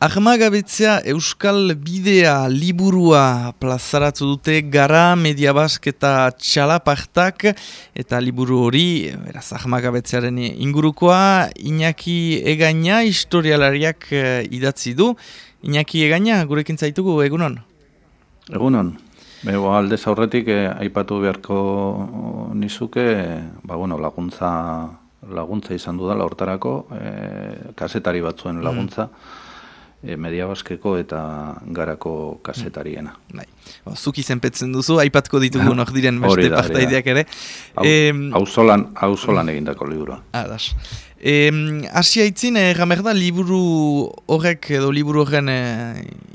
Armagabetzea Euskal Bidea liburua plazaratu dute gara media eta txalapartak eta liburu hori, beraz, Armagabetzearen ingurukoa, Iñaki Egaina historialariak uh, idatzi du. Iñaki Egaina, gurekin zaitugu, egunon? Egunon. Bego alde zaurretik eh, aipatu beharko nizuke, ba, bueno, laguntza, laguntza izan dudala hortarako, eh, kasetari batzuen laguntza. Mm e, media baskeko eta garako kasetariena. Bai. Ba, zuk izenpetzen duzu, aipatko ditugu nok diren beste partaideak ere. Hau zolan, hau zolan egindako liburua. Adas. E, Asia itzin, e, da, liburu horrek edo liburu horren e,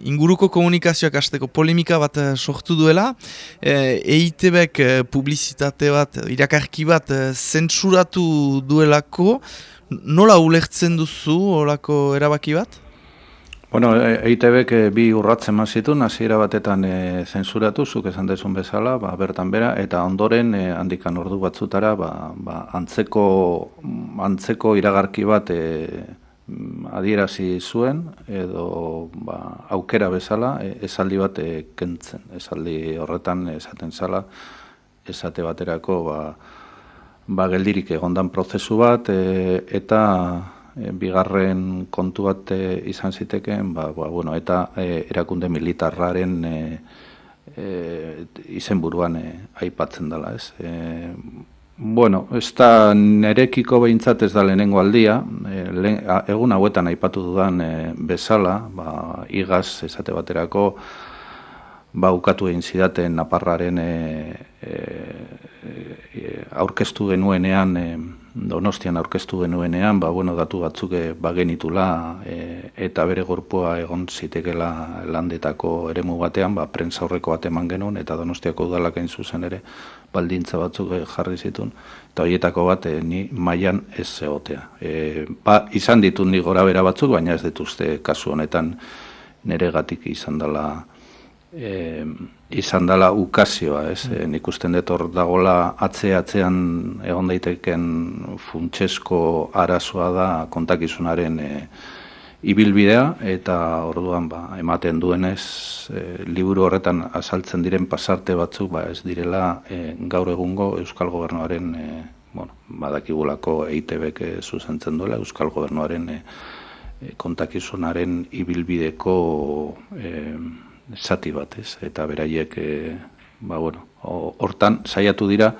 inguruko komunikazioak hasteko polemika bat e, sortu duela. E, Eitebek e, publizitate bat, irakarki bat, e, zentsuratu duelako. Nola ulertzen duzu horako erabaki bat? Bueno, EITBek e, bi urratzen mazitun, hasiera batetan e, zenzuratu, zuk esan dezun bezala, ba, bertan bera, eta ondoren e, handikan ordu batzutara, ba, ba, antzeko, antzeko iragarki bat e, adierazi zuen, edo ba, aukera bezala, e, esaldi bat e, kentzen. Esaldi horretan esaten zala, esate baterako, ba, ba geldirik egondan prozesu bat, e, eta e, bigarren kontu bat e, izan zitekeen, ba, ba, bueno, eta e, erakunde militarraren e, e, izenburuan e, aipatzen dela, ez? E, bueno, ez da nerekiko behintzat ez da lehenengo aldia, e, egun hauetan aipatu dudan e, bezala, ba, igaz esate baterako, ba, ukatu egin zidaten naparraren e, e, e, aurkeztu genuenean, e, Donostian aurkeztu genuenean, ba, bueno, datu batzuk eh, bagenitula e, eta bere gorpoa egon zitekela landetako eremu batean, ba, prensa horreko bat eman genuen, eta Donostiako udalak egin zuzen ere baldintza batzuk eh, jarri zitun, eta horietako bat ni mailan ez zegotea. E, ba, izan ditut ni gora bera batzuk, baina ez dituzte kasu honetan nere gatik izan dela e, izan dela ukazioa, ez? Mm. E, nik usten dut hor dagola atze atzean egon daiteken funtsesko arazoa da kontakizunaren e, ibilbidea eta orduan ba, ematen duenez e, liburu horretan azaltzen diren pasarte batzuk ba, ez direla e, gaur egungo Euskal Gobernuaren e, bueno, badakigulako EITBek e, zuzentzen duela Euskal Gobernuaren e kontakizunaren ibilbideko e, zati bat, ez? Eta beraiek e, ba bueno, hortan saiatu dira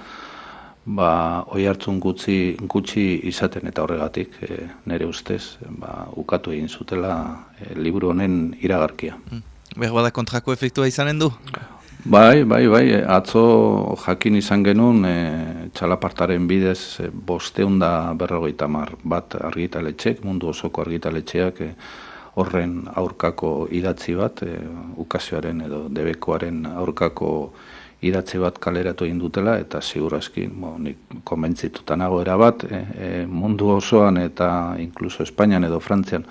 ba oi hartzun gutxi gutxi izaten eta horregatik e, nere ustez ba ukatu egin zutela e, liburu honen iragarkia. Mm. Berbada kontrako efektua izanen du. Bai, bai, bai, atzo jakin izan genuen e, txalapartaren bidez e, bosteunda berrogeita mar bat argitaletxek, mundu osoko argitaletxeak e, horren aurkako idatzi bat, e, ukazioaren edo debekoaren aurkako idatzi bat kaleratu egin dutela, eta segurazki, bo, nik konbentzituta nago bat, e, e, mundu osoan eta inkluso Espainian edo Frantzian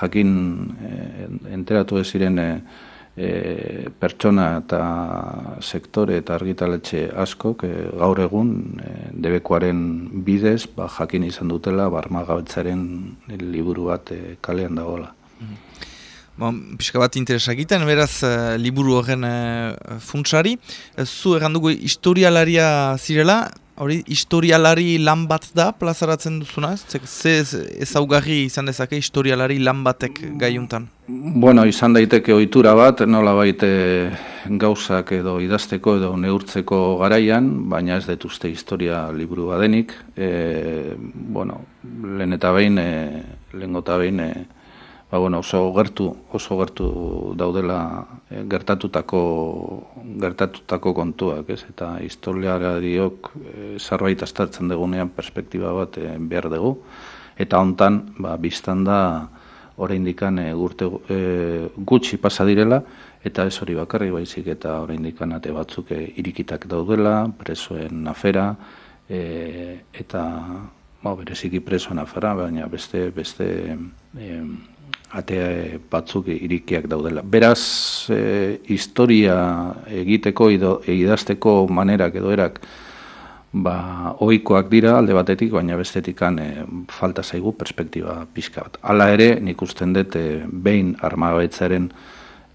jakin e, enteratu ez ziren e, e, pertsona eta sektore eta argitaletxe asko, e, gaur egun e, debekoaren bidez ba, jakin izan dutela barmagabetzaren liburu bat e, kalean dagoela. Bon, pixka bat interesa egiten, beraz, uh, liburu horren uh, funtsari. Uh, zu errandugu historialaria zirela, hori historialari lan bat da plazaratzen duzuna, ze ezaugarri izan dezake historialari lan batek gaiuntan? Bueno, izan daiteke ohitura bat, nola baite gauzak edo idazteko edo neurtzeko garaian, baina ez detuzte historia liburu badenik. E, bueno, lehen eta behin, e, lehen behin, e, ba, bueno, oso gertu, oso gertu daudela e, gertatutako gertatutako kontuak, ez? Eta historiariok e, zerbait astartzen dugunean perspektiba bat e, behar dugu eta hontan, ba biztan da oraindikan e, urte e, gutxi pasa direla eta ez hori bakarri baizik eta oraindikan ate batzuk e, irikitak daudela, presoen afera e, eta ba bereziki presoen afera, baina beste beste e, ate batzuk irikiak daudela. Beraz, e, historia egiteko edo idazteko manerak edo erak ba, oikoak dira alde batetik, baina bestetikan e, falta zaigu perspektiba pixka bat. Hala ere, nik usten dut, e, behin armagabetzaren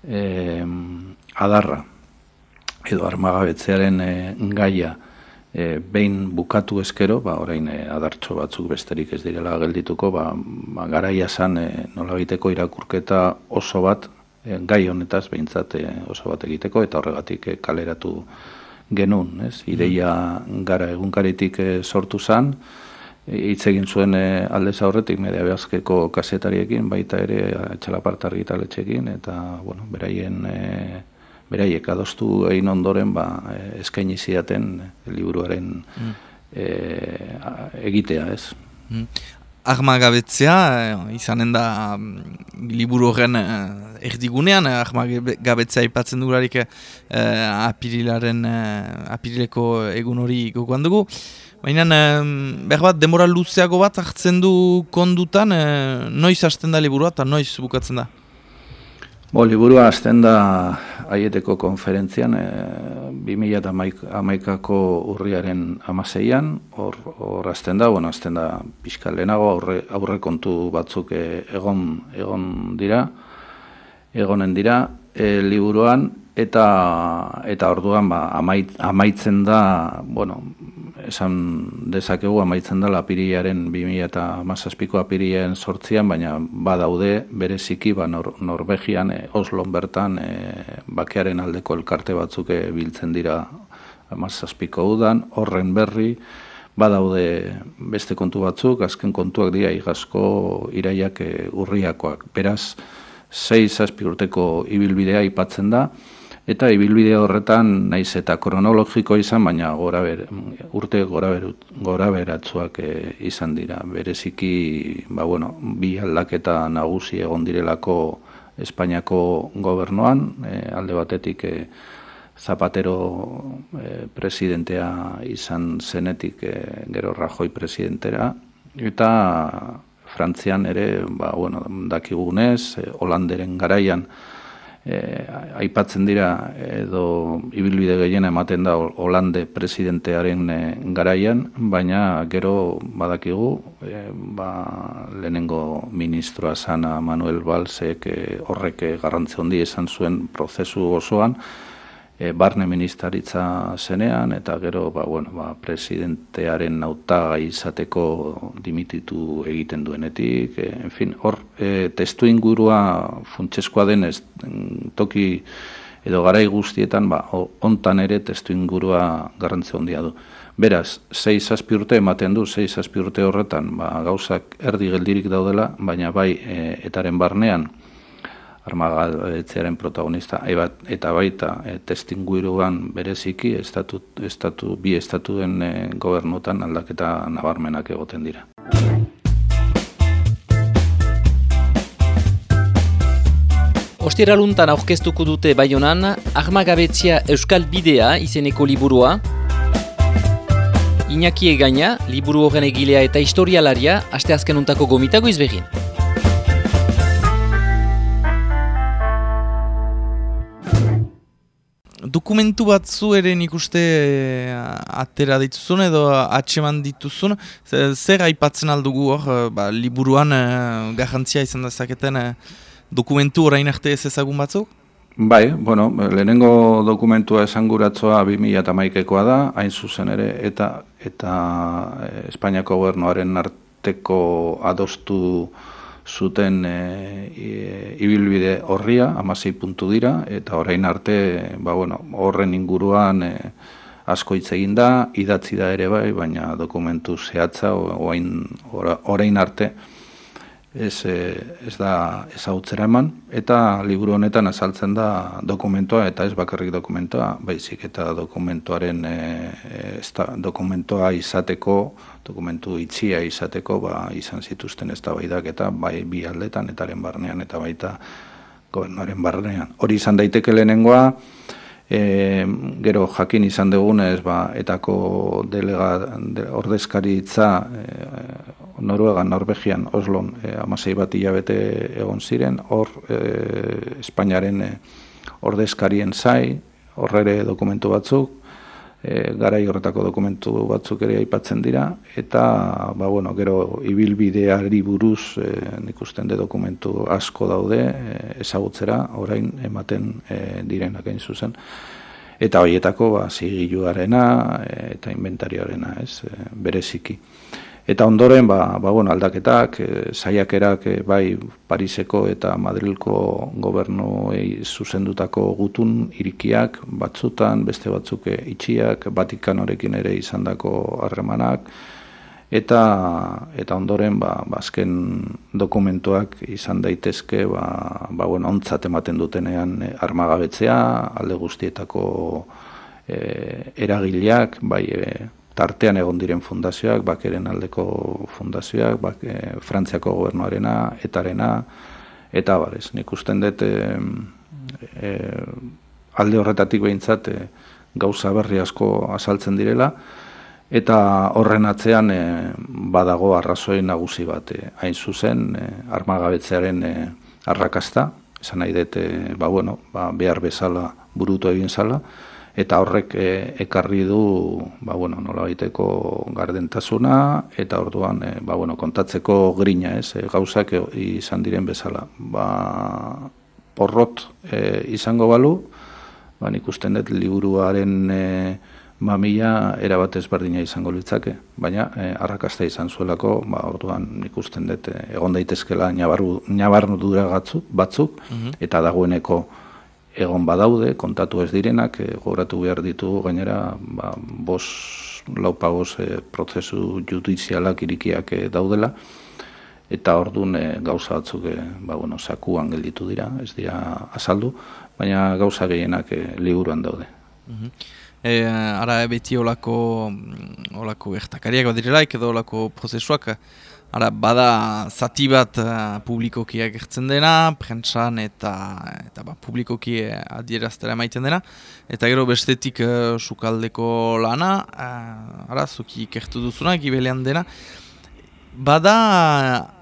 e, adarra, edo armagabetzearen e, gaia, e, behin bukatu eskero, ba, orain e, adartxo batzuk besterik ez direla geldituko, ba, ba garaia zan e, nola irakurketa oso bat, e, gai honetaz behintzat e, oso bat egiteko, eta horregatik e, kaleratu genuen, ez? Ideia gara egunkaritik e, sortu zan, hitz egin zuen e, aldez aurretik media behazkeko kasetariekin, baita ere etxalaparta argitaletxekin, eta, bueno, beraien, e, beraiek adostu egin ondoren, ba, eskaini zidaten liburuaren mm. e, egitea, ez? Mm armagabetzea, eh, izanen da mm, liburu horren eh, erdigunean, armagabetzea ipatzen dugularik eh, apirilaren, eh, apirileko egun hori gogoan dugu. Baina, eh, behar bat, demora luzeago bat hartzen du kondutan, eh, noiz hasten da liburua eta noiz bukatzen da? Bo, liburua hasten da aieteko konferentzian, e, 2008ako urriaren amaseian, hor, hor hasten da, bueno, hasten da pixka lehenago aurre, aurre kontu batzuk e, egon, egon dira, egonen dira, e, liburuan, eta eta orduan ba, amaitzen da, bueno, esan dezakegu amaitzen 2000 eta mazazpiko apirien sortzian, baina badaude bereziki ba, nor, Norvegian, e, Oslon bertan, e, bakearen aldeko elkarte batzuk e, biltzen dira mazazpiko udan, horren berri, badaude beste kontu batzuk, azken kontuak dira igazko iraiak e, urriakoak. Beraz, 6 urteko ibilbidea ipatzen da, Eta ibilbide horretan naiz eta kronologiko izan, baina gora ber, urte gora, gora beratzuak eh, izan dira. Bereziki, ba, bueno, bi aldaketa nagusi egon direlako Espainiako gobernuan, e, alde batetik e, Zapatero e, presidentea izan zenetik e, gero Rajoi presidentera, eta Frantzian ere, ba, bueno, dakigunez, e, Holanderen garaian, e, aipatzen dira edo ibilbide gehiena ematen da Holande presidentearen e, garaian, baina gero badakigu e, ba, lehenengo ministroa sana Manuel Balsek e, horrek garrantzi handi esan zuen prozesu osoan, e, barne ministeritza zenean, eta gero, ba, bueno, ba, presidentearen nauta izateko dimititu egiten duenetik, e, en fin, hor, e, testu ingurua funtseskoa denez, toki edo garai guztietan, ba, ontan ere testu ingurua garrantze handia du. Beraz, 6 urte ematen du, 6 urte horretan, ba, gauzak erdi geldirik daudela, baina bai, e, etaren barnean, armagaetzearen protagonista bat, eta baita e, testinguiruan bereziki estatu, estatu, bi estatuen e, gobernutan aldaketa nabarmenak egoten dira. Ostiraluntan aurkeztuko dute Baionan, Armagabetzia Euskal Bidea izeneko liburua. Iñaki egaina, liburu horren egilea eta historialaria, asteazken untako gomitago izbegin. Dokumentu batzu ere nik uste eh, atera dituzun edo atseman dituzun, zer aipatzen aldugu hor, eh, ba, liburuan e, garrantzia izan dezaketen e, dokumentu orain arte ez ezagun batzuk? Bai, bueno, lehenengo dokumentua esanguratzoa 2008ekoa da, hain zuzen ere, eta eta Espainiako gobernuaren arteko adostu zuten e, ibilbide horria, amasei puntu dira, eta orain arte, ba, bueno, horren inguruan e, asko hitz egin da, idatzi da ere bai, baina dokumentu zehatza, orain, orain arte, ez, e, ez da ezautzera eman, eta liburu honetan azaltzen da dokumentoa, eta ez bakarrik dokumentoa, baizik eta dokumentoaren e, ez da, dokumentoa izateko, dokumentu itxia izateko ba, izan zituzten ez da eta bai bi aldetan etaren barnean eta baita gobernuaren barnean. Hori izan daiteke lehenengoa, e, gero jakin izan dugunez ba, etako delega de, ordezkari itza e, Noruegan, Norvegian, Oslon e, amasei bat hilabete egon ziren, hor e, Espainiaren e, ordezkarien zai, horrere dokumentu batzuk, e, garai horretako dokumentu batzuk ere aipatzen dira, eta, ba, bueno, gero, ibilbideari buruz, e, nik usten de dokumentu asko daude, e, ezagutzera, orain, ematen e, direnak egin zuzen. Eta horietako, ba, zigiluarena eta inventarioarena, ez, e, bereziki. Eta ondoren, ba, ba bueno, aldaketak, e, saiakerak e, bai Pariseko eta Madrilko gobernuei zuzendutako gutun irikiak, batzutan, beste batzuk e, itxiak, Vatikanorekin ere izandako harremanak, eta eta ondoren ba bazken dokumentuak izan daitezke ba ba bueno ontzat ematen dutenean armagabetzea alde guztietako e, eragileak bai e, tartean egon diren fundazioak, bakeren aldeko fundazioak, bak, e, Frantziako gobernuarena, etarena, eta barez, nik usten dut e, e, alde horretatik behintzat e, gauza berri asko azaltzen direla, eta horren atzean e, badago arrazoi nagusi bat, e, hain zuzen, e, armagabetzearen e, arrakasta, esan nahi dut, e, ba, bueno, ba, behar bezala burutu egin zala, eta horrek e, ekarri du ba, bueno, nola baiteko gardentasuna eta orduan e, ba, bueno, kontatzeko grina ez, e, gauzak izan diren bezala. Ba, porrot e, izango balu, ba, nik usten dut liburuaren e, mamila erabat ezberdina izango litzake, baina e, arrakasta izan zuelako, ba, orduan nik usten dut egon daitezkela nabarnu dura batzuk, mhm. eta dagoeneko egon badaude, kontatu ez direnak, e, gogoratu behar ditugu gainera, ba, bos laupagoz e, prozesu judizialak irikiak e, daudela, eta ordun e, gauza batzuk e, ba, bueno, sakuan gelditu dira, ez dira azaldu, baina gauza gehienak e, liburuan daude. Mm ara beti olako, olako ertakariak badirelaik edo olako prozesuak, Ara, bada zati bat uh, publikoki agertzen dena, prentsan eta, eta ba, publikoki adieraztera maiten dena. Eta gero bestetik uh, sukaldeko lana, uh, ara, zuki ikertu duzuna, gibelean dena. Bada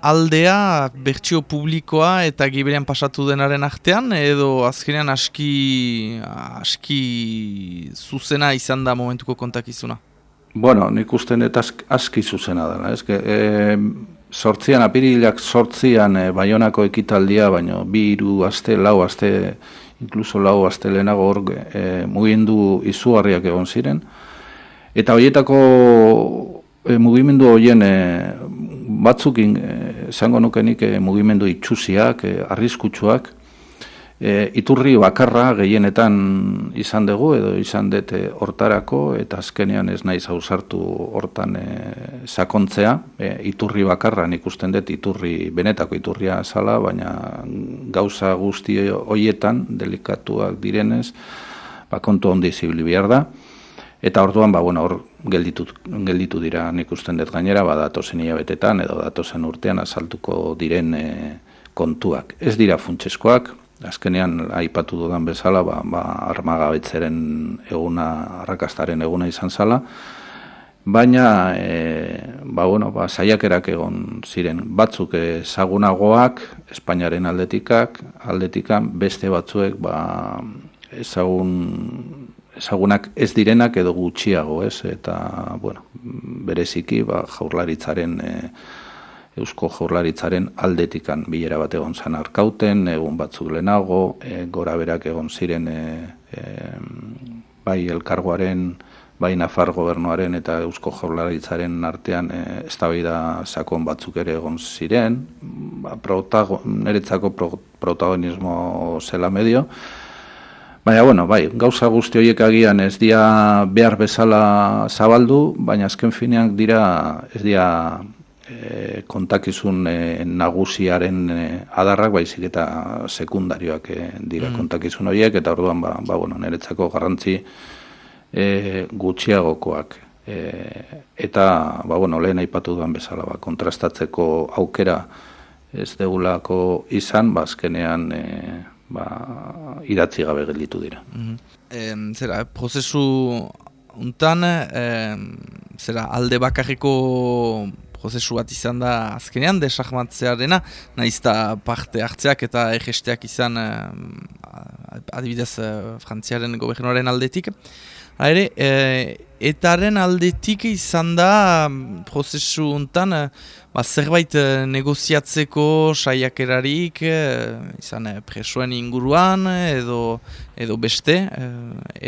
aldea bertsio publikoa eta gibelean pasatu denaren artean, edo azkenean aski, aski zuzena izan da momentuko kontakizuna? Bueno, nik usten eta aski zuzena dela, ez? E, sortzian, apirilak sortzian e, baionako ekitaldia, baino bi iru aste, lau aste, inkluso lau aste lehenago hor e, mugindu izugarriak egon ziren. Eta horietako e, mugimendu horien e, batzukin, esango nukenik e, mugimendu itxusiak, e, arriskutsuak, e, iturri bakarra gehienetan izan dugu edo izan dute hortarako eta azkenean ez naiz ausartu hortan e, sakontzea e, iturri bakarra nik usten dut iturri benetako iturria zala baina gauza guzti hoietan delikatuak direnez ba, kontu ondi zibili behar da Eta orduan, ba, bueno, hor gelditu, gelditu dira nik usten dut gainera, ba, datozen hilabetetan edo datozen urtean azaltuko diren e, kontuak. Ez dira funtseskoak, azkenean aipatu dudan bezala, ba, ba armagabetzeren eguna, arrakastaren eguna izan zala, baina, e, ba, bueno, ba, saiakerak egon ziren. Batzuk ezagunagoak, Espainiaren aldetikak, aldetikan, beste batzuek, ba, ezagun, ezagunak ez direnak edo gutxiago, ez, eta, bueno, bereziki, ba, jaurlaritzaren, e, Eusko Jaurlaritzaren aldetikan bilera bat egon zan arkauten, egun batzuk lehenago, e, gora berak egon ziren e, e, bai elkargoaren, bai Nafar gobernuaren eta Eusko Jaurlaritzaren artean e, eztabaida sakon batzuk ere egon ziren, ba, protago, neretzako protagonismo zela medio, Baina, bueno, bai, gauza guzti horiek agian ez dia behar bezala zabaldu, baina azken finean dira, ez dia e, kontakizun e, nagusiaren e, adarrak baizik eta sekundarioak e, dira mm. kontakizun horiek eta orduan ba, ba bueno, niretzako garrantzi e, gutxiagokoak e, eta ba, bueno, lehen aipatu duan bezala ba, kontrastatzeko aukera ez degulako izan ba, e, ba, idatzi gabe gelditu dira. Mm -hmm. zera, prozesu untan, e, zera, alde bakarriko prozesu bat izan da azkenean desahmatzearena, nahiz eta parte hartzeak eta egesteak izan uh, adibidez uh, frantziaren gobernuaren aldetik. Ere, e, etaren aldetik izan da mm, prozesu hontan ba, zerbait negoziatzeko saiakerarik e, izan presoen inguruan edo edo beste e,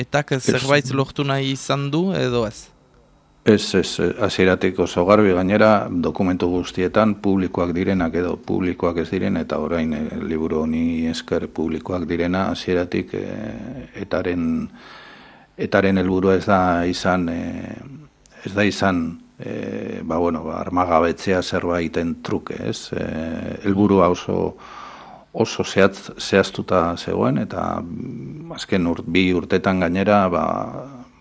etak zerbait lortu nahi izan du edo ez? Ez, ez, hasieratik oso gainera dokumentu guztietan publikoak direnak edo publikoak ez diren eta orain e, liburu honi esker publikoak direna hasieratik e, etaren etaren helburua ez da izan e, ez da izan e, ba bueno, ba, armagabetzea zerbaiten truke, ez? Helburua oso oso zehatz, zehaztuta zegoen eta azken ur, bi urtetan gainera ba,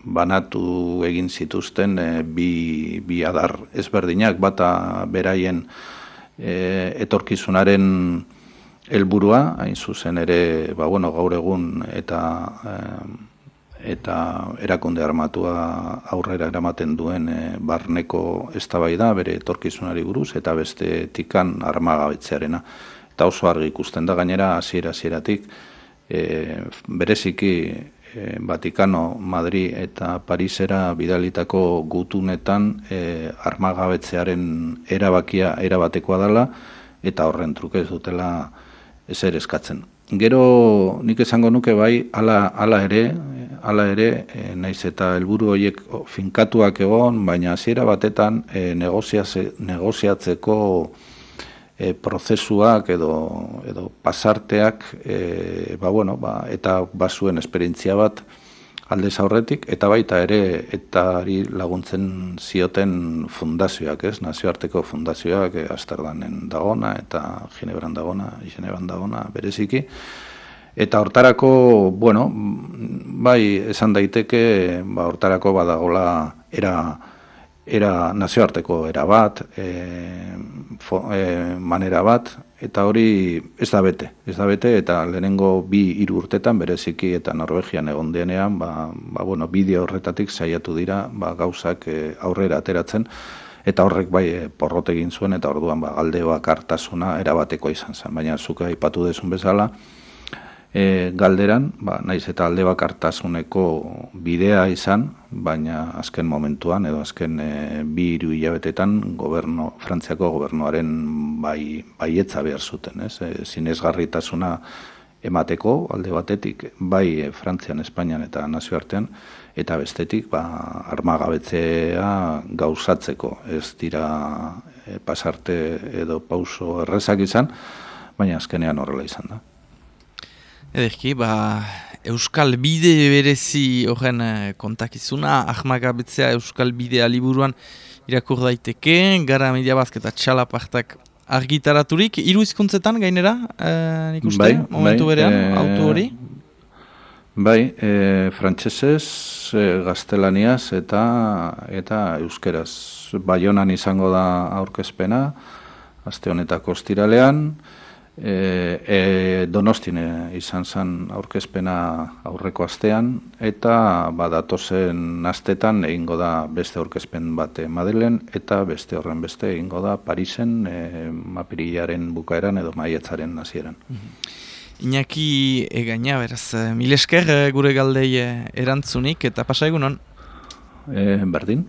banatu egin zituzten e, bi, bi adar ezberdinak bata beraien e, etorkizunaren helburua hain zuzen ere ba, bueno, gaur egun eta e, eta erakunde armatua aurrera eramaten duen e, barneko eztabaida bere etorkizunari buruz eta beste tikan armagabetzearena. Eta oso argi ikusten da gainera hasiera hasieratik e, bereziki e, Vatikano, Madri eta Parisera bidalitako gutunetan e, armagabetzearen erabakia erabatekoa dela eta horren truke ez dutela ezer eskatzen. Gero nik esango nuke bai hala hala ere, hala ere, e, naiz eta helburu horiek finkatuak egon, baina hasiera batetan e, negoziatzeko e, prozesuak edo, edo pasarteak e, ba, bueno, ba, eta basuen esperientzia bat aldez aurretik eta baita ere etari laguntzen zioten fundazioak, ez? Nazioarteko fundazioak e, Asterdanen dagona eta Ginebran dagona, Ginebran dagona bereziki. Eta hortarako, bueno, bai, esan daiteke, ba, hortarako badagola era era nazioarteko era bat, e, fo, e, manera bat, eta hori ez da bete, ez da bete, eta lehenengo bi hiru urtetan, bereziki eta Norvegian egon denean, ba, ba, bueno, bideo horretatik saiatu dira, ba, gauzak e, aurrera ateratzen, eta horrek bai e, porrot egin zuen, eta orduan ba, aldeoak hartasuna erabateko izan zen, baina zuka ipatu desun bezala, e, galderan, ba, naiz eta alde bakartasuneko bidea izan, baina azken momentuan edo azken e, bi hiru hilabetetan goberno, Frantziako gobernuaren bai, baietza behar zuten, ez? E, zinezgarritasuna emateko alde batetik, bai e, Frantzian, Espainian eta nazioartean, eta bestetik ba, armagabetzea gauzatzeko, ez dira e, pasarte edo pauso errezak izan, baina azkenean horrela izan da. Ederki, ba, Euskal Bide berezi horren eh, kontakizuna, ahmagabetzea Euskal Bidea liburuan irakur daiteke, gara media bazketa txalapartak argitaraturik, hiru hizkuntzetan gainera, eh, nik uste, bai, momentu bai, berean, e, auto hori? Bai, e, frantsesez, e, gaztelaniaz eta eta euskeraz. Baionan izango da aurkezpena, aste honetako ostiralean, e, e, donostine izan zen aurkezpena aurreko astean, eta badatozen astetan egingo da beste aurkezpen bate Madelen, eta beste horren beste egingo da Parisen e, mapirilaren bukaeran edo maietzaren hasieran. Mhm. Iñaki egaina, beraz, milesker gure galdei erantzunik eta pasa egunon? E, berdin.